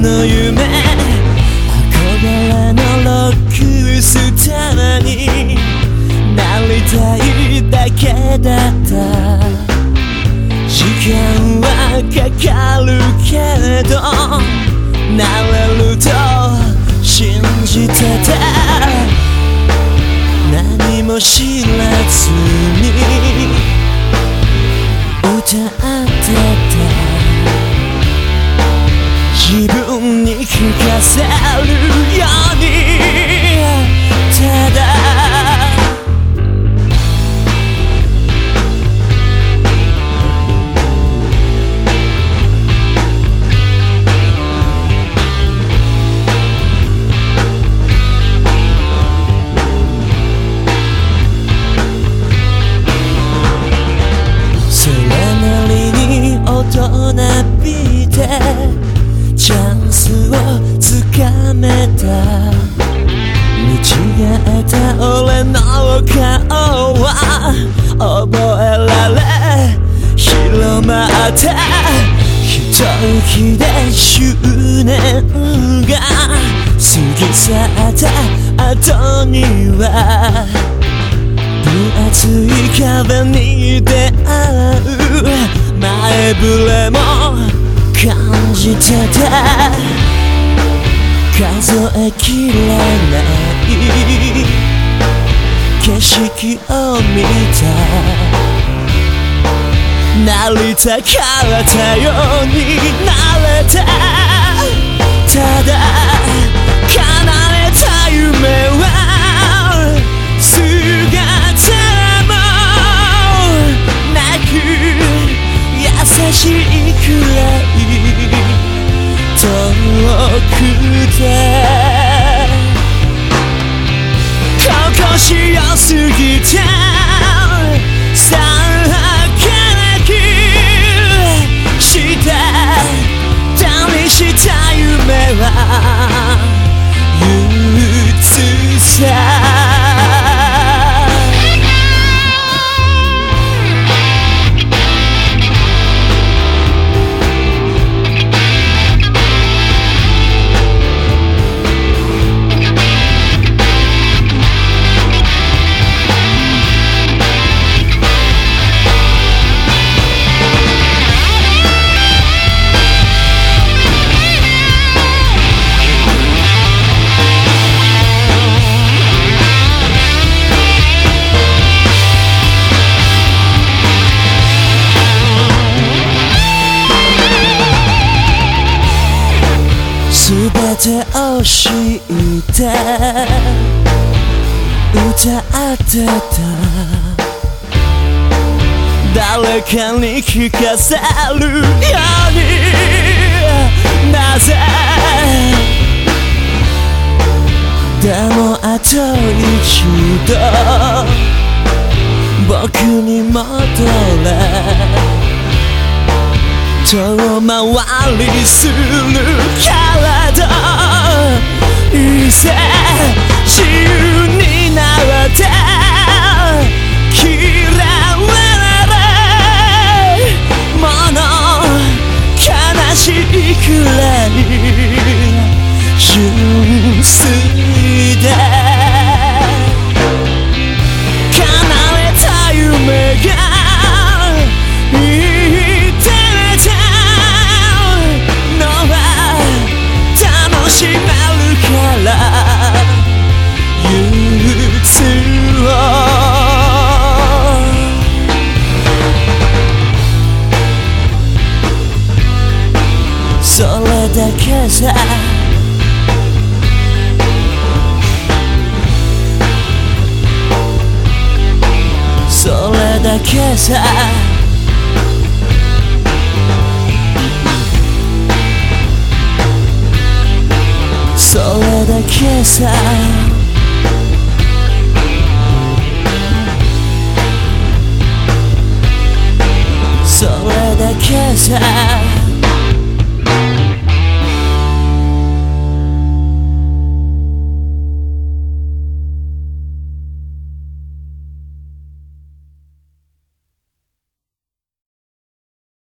の夢憧れのロックスターになりたいだけだった時間はかかるけれどなれると信じてた何も知らずにに大人びてチャンスをつかめた。見違えた俺の顔は覚えられ広まった一息で執念が過ぎ去った後には分厚い壁に出会う。前触れも感じてた数えきれない。景色を見た。なりたかったようになれたただ叶えた夢は。くて心地よすぎて。全てを知って歌ってた。誰かに聞かせるように。なぜ？でもあと一度僕に戻れ。遠回りする体いざ say から憂鬱をそれだけさそれだけさだけさ